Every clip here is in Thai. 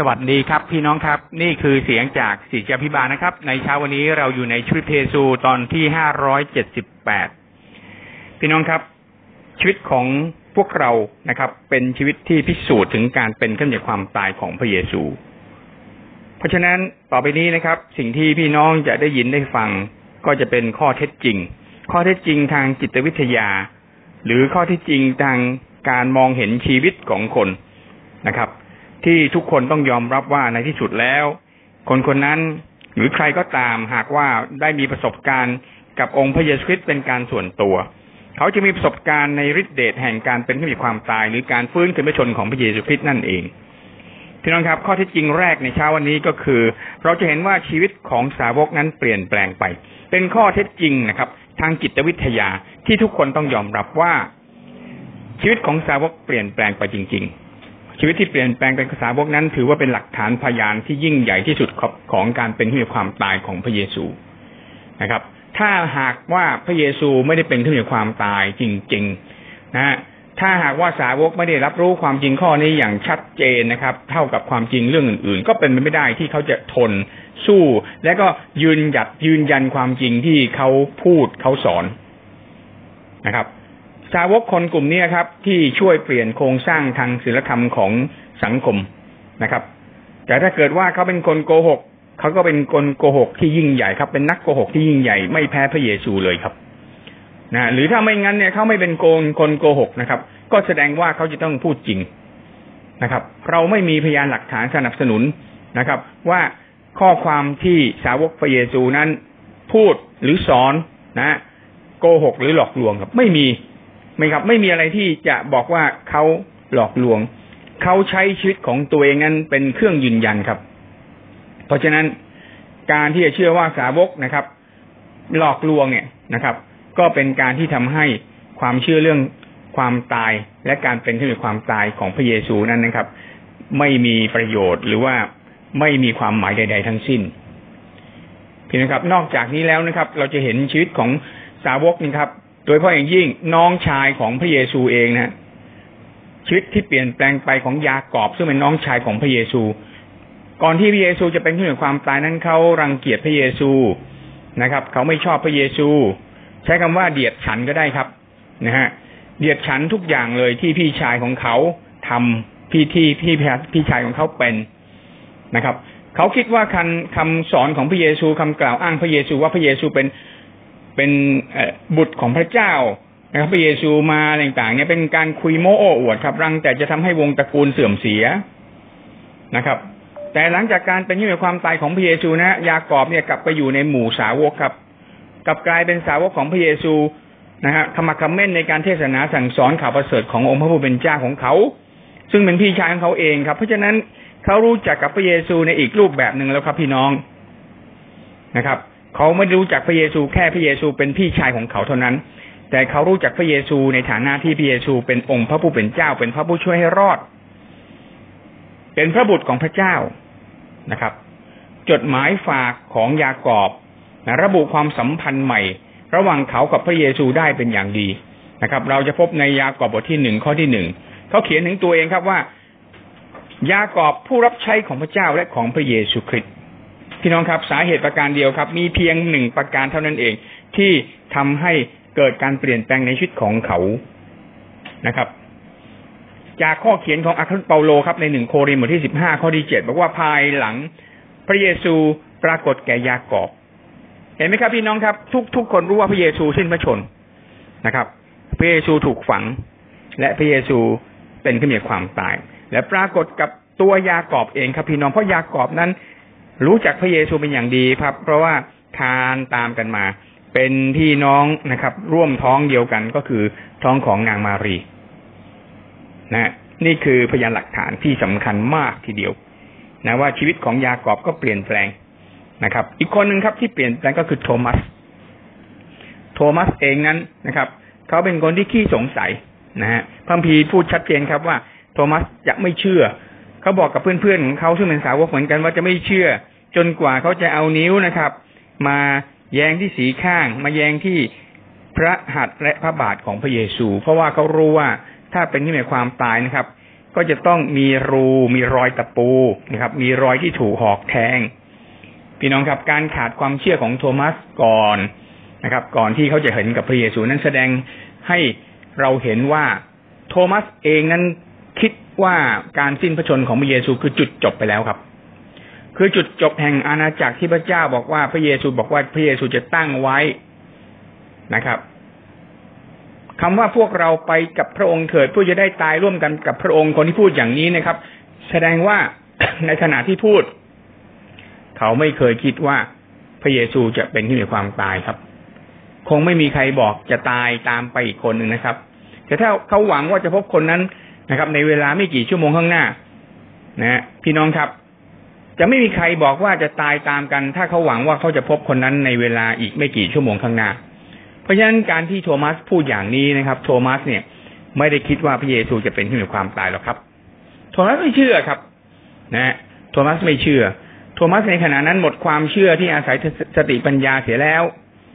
สวัสดีครับ พี่น้องครับ นี่คือเสียงจากศิษยาพิบาลนะครับ ในเช้าวันนี้เราอยู่ในชีวิตเพซูตอนที่ห้าร้อยเจ็ดสิบแปดพี่น้องครับ ชีวิตของพวกเรานะครับ เป็นชีวิตที่พิสูจน์ถึงการเป็นขึ้นจากความตายของพระเยซู เพราะฉะนั้นต่อไปนี้นะครับ สิ่งที่พี่น้องจะได้ยินได้ฟัง ก็จะเป็นข้อเท็จจริง ข้อเท็จจริงทางจิตวิทยา หรือข้อเท็จจริงทางการมองเห็นชีวิตของคนนะครับ ที่ทุกคนต้องยอมรับว่าในที่สุดแล้ว คนคนนั้นหรือใครก็ตามหากว่าได้มีประสบการณ์กับองค์พระเยซูคริสต์เป็นการส่วนตัว เขาจะมีประสบการณ์ในฤทธิเดชแห่งการเป็นขึ้นมีความตาย หรือการฟื้นขึ้นพระชนของพระเยซูคริสต์นั่นเองพี่น้องครับข้อที่จริงแรกในเช้าวันนี้ก็คือ เราจะเห็นว่าชีวิตของสาวกนั้นเปลี่ยนแปลงไป เป็นข้อเท็จจริงนะครับ ทางจิตวิทยาที่ทุกคนต้องยอมรับว่า ชีวิตของสาวกเปลี่ยนแปลงไปจริง ๆ ชีวิตที่เปลี่ยนแปลงเป็นภาษาวกนั้น ถือว่าเป็นหลักฐานพยานที่ยิ่งใหญ่ที่สุดของการเป็นขึ้นความตายของพระเยซูนะครับ ถ้าหากว่าพระเยซูไม่ได้เป็นขึ้นความตายจริง ๆ นะถ้าหากว่าสาวกไม่ได้รับรู้ความจริงข้อนี้อย่างชัดเจนนะครับ เท่ากับความจริงเรื่องอื่น ๆ ก็เป็นไปไม่ได้ที่เขาจะทนสู้ และก็ยืนหยัดยืนยันความจริงที่เขาพูดเขาสอนนะครับ สาวกคนกลุ่มนี้ครับ ที่ช่วยเปลี่ยนโครงสร้างทางศีลธรรมของสังคมนะครับ แต่ถ้าเกิดว่าเขาเป็นคนโกหกเขาก็เป็นคนโกหกที่ยิ่งใหญ่ครับ เป็นนักโกหกที่ยิ่งใหญ่ไม่แพ้พระเยซูเลยครับนะหรือถ้าไม่งั้นเนี่ยเขาไม่เป็นโกนคนโกหกนะครับ ก็แสดงว่าเขาจะต้องพูดจริงนะครับ เราไม่มีพยานหลักฐานสนับสนุนนะครับ ว่าข้อความที่สาวกพระเยซูนั้น พูดหรือสอนนะ โกหกหรือหลอกลวงครับ ไม่มี ไม่ครับ ไม่มีอะไรที่จะบอกว่าเขาหลอกลวง เขาใช้ชีวิตของตัวเองนั้นเป็นเครื่องยืนยันครับ เพราะฉะนั้นการที่จะเชื่อว่าสาวกนะครับ หลอกลวงเนี่ยนะครับ ก็เป็นการที่ทำให้ความเชื่อเรื่องความตายและการเป็นขึ้นในความตายของพระเยซูนั้นนะครับ ไม่มีประโยชน์หรือว่าไม่มีความหมายใด ๆ ทั้งสิ้นพี่นะครับ นอกจากนี้แล้วนะครับ เราจะเห็นชีวิตของสาวกนะครับ โดยเพราะอย่างยิ่งน้องชายของพระเยซูเองนะชีวิตที่เปลี่ยนแปลงไปของยากอบ ซึ่งเป็นน้องชายของพระเยซู ก่อนที่พระเยซูจะเป็นผู้หนึ่งความตายนั้นเขารังเกียจพระเยซูนะครับ เขาไม่ชอบพระเยซู ใช้คำว่าเดียดฉันก็ได้ครับนะฮะเดียดฉันทุกอย่างเลยที่พี่ชายของเขาทำพี่ที่พี่พี่ชายของเขาเป็นนะครับ เขาคิดว่าคำคำสอนของพระเยซูคำกล่าวอ้างพระเยซูว่าพระเยซูเป็น เป็นบุตรของพระเจ้านะครับพระเยซูมาต่างๆ เนี่ยเป็นการคุยโม้โอ้อวดครับรังแต่จะทำให้วงตระกูลเสื่อมเสียนะครับ แต่หลังจากการเป็นยิ่งความตายของพระเยซูนะยากอบเนี่ยกลับไปอยู่ในหมู่สาวกครับ กลับกลายเป็นสาวกของพระเยซูนะฮะขมักขม้นในการเทศนาสั่งสอนข่าวประเสริฐขององค์พระผู้เป็นเจ้าของเขา ซึ่งเป็นพี่ชายของเขาเองครับ เพราะฉะนั้นเขารู้จักกับพระเยซูในอีกรูปแบบหนึ่งแล้วครับพี่น้องนะครับ เขาไม่รู้จักพระเยซูแค่พระเยซูเป็นพี่ชายของเขาเท่านั้น แต่เขารู้จักพระเยซูในฐานะที่พระเยซูเป็นองค์พระผู้เป็นเจ้า เป็นพระผู้ช่วยให้รอด เป็นพระบุตรของพระเจ้านะครับ จดหมายฝากของยากอบนะระบุความสัมพันธ์ใหม่ ระหว่างเขากับพระเยซูได้เป็นอย่างดีนะครับ เราจะพบในยากอบบทที่หนึ่งข้อที่หนึ่งเขาเขียนถึงตัวเองครับว่า ยากอบผู้รับใช้ของพระเจ้าและของพระเยซูคริสต์ พี่น้องครับสาเหตุประการเดียวครับ มีเพียงหนึ่งประการเท่านั้นเอง ที่ทำให้เกิดการเปลี่ยนแปลงในชีวิตของเขานะครับ จากข้อเขียนของอัครเปาโลครับในหนึ่งโครินธ์บทที่สิบห้าข้อที่เจ็ดบอกว่าภายหลัง พระเยซูปรากฏแก่ยากอบเห็นไหมครับพี่น้องครับ ทุกทุกคนรู้ว่าพระเยซูสิ้นพระชนนะครับ พระเยซูถูกฝัง และพระเยซูเป็นขึ้นมีความตาย และปรากฏกับตัวยากอบเองครับพี่น้องเพราะยากอบนั้น รู้จักพระเยซูเป็นอย่างดีครับ เพราะว่าทานตามกันมา เป็นพี่น้องนะครับ ร่วมท้องเดียวกันก็คือท้องของนางมารีนะนี่คือพยานหลักฐานที่สำคัญมากทีเดียว นะว่าชีวิตของยากอบก็เปลี่ยนแปลงนะครับ อีกคนหนึ่งครับที่เปลี่ยนแปลงก็คือโทมัส โทมัสเองนั้นนะครับ เขาเป็นคนที่ขี้สงสัยนะฮะพัมพีพูดชัดเจนครับว่า โทมัสจะไม่เชื่อ เขาบอกกับเพื่อนๆของเขาซึ่งเป็นสาวกเหมือนกันว่าจะไม่เชื่อ จนกว่าเขาจะเอานิ้วนะครับ มาแยงที่สีข้าง มาแยงที่พระหัตถ์และพระบาทของพระเยซู เพราะว่าเขารู้ว่าถ้าเป็นที่หมายความตายนะครับ ก็จะต้องมีรูมีรอยตะปูนะครับ มีรอยที่ถูกหอกแทง พี่น้องครับการขาดความเชื่อของโทมัสก่อนนะครับ ก่อนที่เขาจะเห็นกับพระเยซูนั้นแสดงให้เราเห็นว่าโทมัสเองนั้น ว่าการสิ้นพระชนของพระเยซูคือจุดจบไปแล้วครับ คือจุดจบแห่งอาณาจักรที่พระเจ้าบอกว่าพระเยซูบอกว่าพระเยซูจะตั้งไว้นะครับคำว่าพวกเราไปกับพระองค์เถิดเพื่อจะได้ตายร่วมกันกับพระองค์คนที่พูดอย่างนี้นะครับ แสดงว่าในขณะที่พูด เขาไม่เคยคิดว่าพระเยซูจะเป็นที่มีความตายครับ คงไม่มีใครบอกจะตายตามไปอีกคนหนึ่งนะครับ แต่ถ้าเขาหวังว่าจะพบคนนั้น นะครับ ในเวลาไม่กี่ชั่วโมงข้างหน้า นะพี่น้องครับ จะไม่มีใครบอกว่าจะตายตามกัน ถ้าเขาหวังว่าเขาจะพบคนนั้นในเวลาอีกไม่กี่ชั่วโมงข้างหน้า เพราะฉะนั้นการที่โทมัสพูดอย่างนี้นะครับ โทมัสเนี่ย ไม่ได้คิดว่าพระเยซูจะเป็นที่มีความตายหรอกครับ โทมัสไม่เชื่อครับ นะโทมัสไม่เชื่อ โทมัสในขณะนั้นหมดความเชื่อที่อาศัยสติปัญญาเสียแล้ว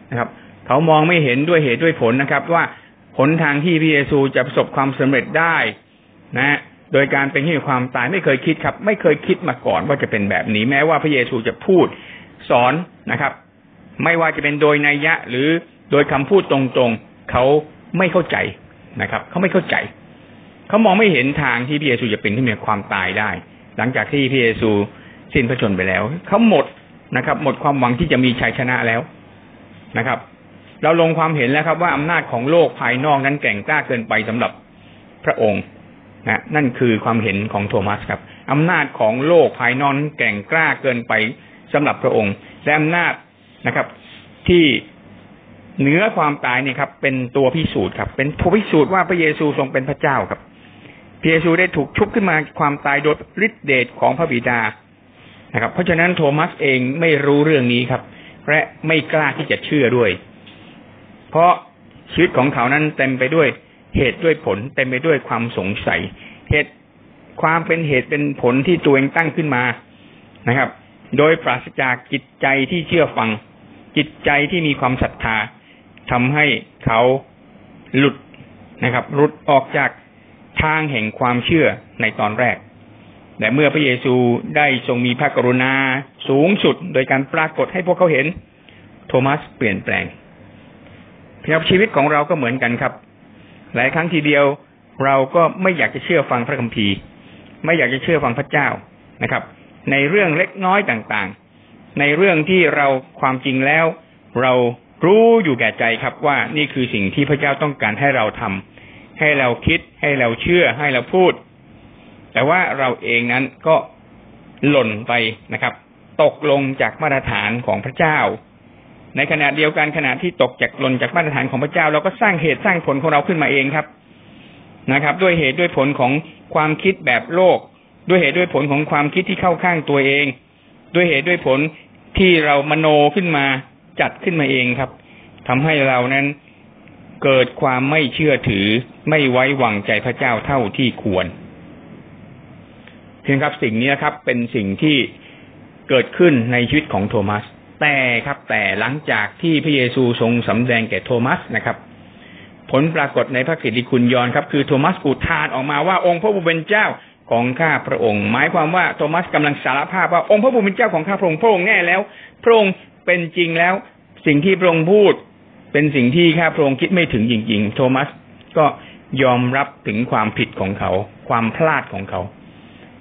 นะครับ เขามองไม่เห็นด้วยเหตุด้วยผลนะครับ ว่าผลทางที่พระเยซูจะประสบความสำเร็จได้ นะ โดยการเป็นที่มีความตายไม่เคยคิดครับ ไม่เคยคิดมาก่อนว่าจะเป็นแบบนี้ แม้ว่าพระเยซูจะพูดสอนนะครับ ไม่ว่าจะเป็นโดยนัยยะ หรือโดยคำพูดตรงๆเขาไม่เข้าใจนะครับเขาไม่เข้าใจเขามองไม่เห็นทางที่พระเยซูจะเป็นที่มีความตายได้ หลังจากที่พระเยซูสิ้นพระชนไปแล้วเขาหมดนะครับ หมดความหวังที่จะมีชัยชนะแล้วนะครับ เราลงความเห็นแล้วครับว่าอำนาจของโลกภายนอกนั้นแก่งกล้าเกินไปสำหรับพระองค์ นะนั่นคือความเห็นของโทมัสครับอำนาจของโลกภายนอกนั้นแก่งกล้าเกินไปสำหรับพระองค์ และอำนาจนะครับ ที่เหนือความตายเนี่ยครับ เป็นตัวพิสูจน์ครับ เป็นตัวพิสูจน์ว่าพระเยซูทรงเป็นพระเจ้าครับพระเยซูได้ถูกชุบขึ้นมาความตายโดยฤทธิเดชของพระบิดานะครับ เพราะฉะนั้นโทมัสเองไม่รู้เรื่องนี้ครับ และไม่กล้าที่จะเชื่อด้วย เพราะชีวิตของเขานั้นเต็มไปด้วย เหตุด้วยผลเต็มไปด้วยความสงสัย เหตุความเป็นเหตุเป็นผลที่ตัวเองตั้งขึ้นมานะครับ โดยปราศจากจิตใจที่เชื่อฟัง จิตใจที่มีความศรัทธาทำให้เขาหลุดนะครับหลุดออกจากทางแห่งความเชื่อในตอนแรก แต่เมื่อพระเยซูได้ทรงมีพระกรุณาสูงสุดโดยการปรากฏให้พวกเขาเห็น โทมัสเปลี่ยนแปลงเพียงชีวิตของเราก็เหมือนกันครับ หลายครั้งทีเดียวเราก็ไม่อยากจะเชื่อฟังพระคัมภีร์ ไม่อยากจะเชื่อฟังพระเจ้านะครับ ในเรื่องเล็กน้อยต่างๆ ในเรื่องที่เราความจริงแล้ว เรารู้อยู่แก่ใจครับว่านี่คือสิ่งที่พระเจ้าต้องการให้เราทำให้เราคิดให้เราเชื่อให้เราพูด แต่ว่าเราเองนั้นก็หล่นไปนะครับ ตกลงจากมาตรฐานของพระเจ้า ในขณะเดียวกันขณะที่ตกจากหล่นจากมาตรฐานของพระเจ้า เราก็สร้างเหตุสร้างผลของเราขึ้นมาเองครับนะครับ ด้วยเหตุด้วยผลของความคิดแบบโลก ด้วยเหตุด้วยผลของความคิดที่เข้าข้างตัวเอง ด้วยเหตุด้วยผลที่เรามโนขึ้นมาจัดขึ้นมาเองครับทำให้เรานั้นเกิดความไม่เชื่อถือไม่ไว้วางใจพระเจ้าเท่าที่ควรเพียงครับสิ่งนี้ครับ เป็นสิ่งที่เกิดขึ้นในชีวิตของโทมัส แต่ครับแต่หลังจากที่พระเยซูทรงสำแดงแก่โทมัสนะครับ ผลปรากฏในพระกิตติคุณยอนครับ คือโทมัสอุทานออกมาว่าองค์พระผู้เป็นเจ้าของข้าพระองค์ หมายความว่าโทมัสกำลังสารภาพว่าองค์พระผู้เป็นเจ้าของข้าพระองค์พระองค์แน่แล้ว พระองค์เป็นจริงแล้ว สิ่งที่พระองค์พูด เป็นสิ่งที่ข้าพระองค์คิดไม่ถึงจริงๆ โทมัสก็ยอมรับถึงความผิดของเขา ความพลาดของเขา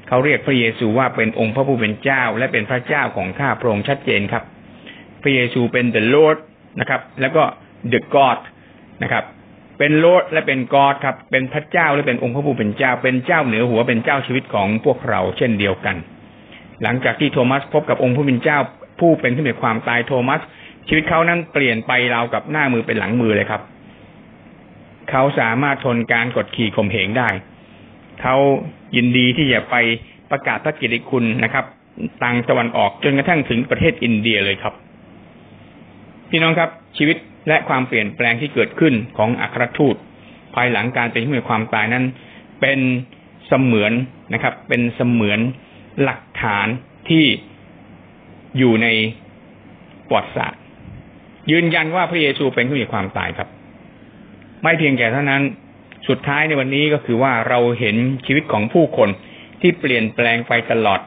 เขาเรียกพระเยซูว่าเป็นองค์พระผู้เป็นเจ้า และเป็นพระเจ้าของข้าพระองค์ชัดเจนครับ พระเยซูเป็น the Lord นะครับ แล้วก็ the God นะครับเป็น Lord และเป็น God ครับ เป็นพระเจ้าและเป็นองค์พระผู้เป็นเจ้า เป็นเจ้าเหนือหัวเป็นเจ้าชีวิตของพวกเราเช่นเดียวกัน หลังจากที่โทมัสพบกับองค์ผู้เป็นเจ้า ผู้เป็นที่มีความตายโทมัส ชีวิตเขานั้นเปลี่ยนไปราวกับหน้ามือเป็นหลังมือเลยครับ เขาสามารถทนการกดขี่ข่มเหงได้ เขายินดีที่จะไปประกาศพระกิตติคุณนะครับต่างตะวันออกจนกระทั่งถึงประเทศอินเดียเลยครับ พี่น้องครับ ชีวิตและความเปลี่ยนแปลงที่เกิดขึ้นของอัครทูต ภายหลังการเป็นที่มีความตายนั้น เป็นเสมือนนะครับ เป็นเสมือนหลักฐานที่อยู่ในประวัติศาสตร์ยืนยันว่าพระเยซูเป็นผู้มีความตายครับ ไม่เพียงแค่เท่านั้นสุดท้ายในวันนี้ก็คือว่าเราเห็นชีวิตของผู้คนที่เปลี่ยนแปลงไปตลอด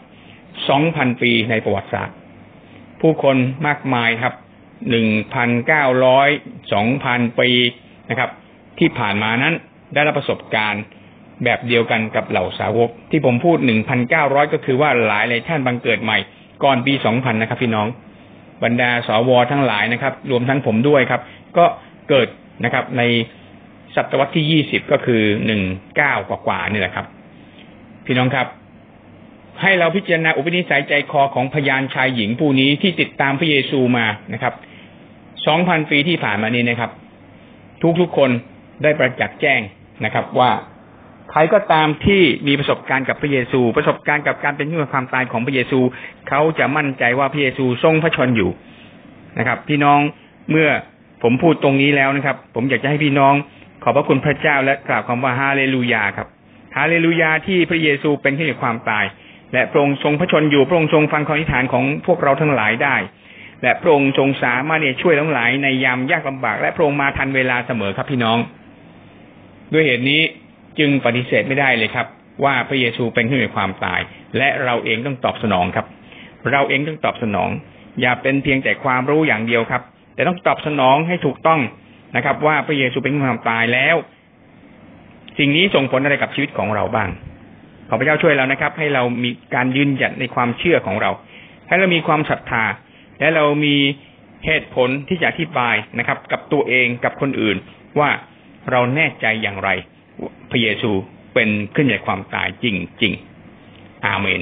2,000 ปีในประวัติศาสตร์ ผู้คนมากมายครับ 1,900 2,000ปีนะครับ ที่ผ่านมานั้นได้รับประสบการณ์แบบเดียวกันกับเหล่าสาวก ที่ผมพูด1,900ก็คือว่าหลายหลายท่านบังเกิดใหม่ ก่อนปี2000นะครับ พี่น้อง บรรดาสวทั้งหลายนะครับ รวมทั้งผมด้วยครับ ก็เกิดนะครับในศตวรรษที่ยี่สิบก็คือหนึ่งเก้ากว่าๆนี่แหละครับ พี่น้องครับ ให้เราพิจารณาอุปนิสัยใจคอของพยานชายหญิงผู้นี้ที่ติดตามพระเยซูมานะครับสองพันปีที่ผ่านมานี้นะครับ ทุกๆคนได้ประจักษ์แจ้งนะครับ ว่าใครก็ตามที่มีประสบการณ์กับพระเยซู ประสบการณ์กับการเป็นผู้ความตายของพระเยซู เขาจะมั่นใจว่าพระเยซูทรงพระชนอยู่นะครับ พี่น้องเมื่อผมพูดตรงนี้แล้วนะครับ ผมอยากจะให้พี่น้องขอบพระคุณพระเจ้าและกล่าวคำว่าฮาเลลูยาครับฮาเลลูยาที่พระเยซูเป็นที่ความตาย และพระองค์ทรงพระชนอยู่พระองค์ทรงฟังคำอธิษฐานของพวกเราทั้งหลายได้ และพระองค์ทรงสามารถเนี่ยช่วยทั้งหลายในยามยากลำบาก และพระองค์มาทันเวลาเสมอครับพี่น้อง ด้วยเหตุนี้จึงปฏิเสธไม่ได้เลยครับ ว่าพระเยซูเป็นที่มีความตาย และเราเองต้องตอบสนองครับ เราเองต้องตอบสนอง อย่าเป็นเพียงแต่ความรู้อย่างเดียวครับ แต่ต้องตอบสนองให้ถูกต้องนะครับ ว่าพระเยซูเป็นความตายแล้ว สิ่งนี้ส่งผลอะไรกับชีวิตของเราบ้าง ขอพระเจ้าช่วยเรานะครับ ให้เรามีการยืนหยัดในความเชื่อของเรา ให้เรามีความศรัทธา และเรามีเหตุผลที่จะอธิบายนะครับ กับตัวเองกับคนอื่น ว่าเราแน่ใจอย่างไรพระเยซูเป็นขึ้นจากความตายจริงๆอาเมน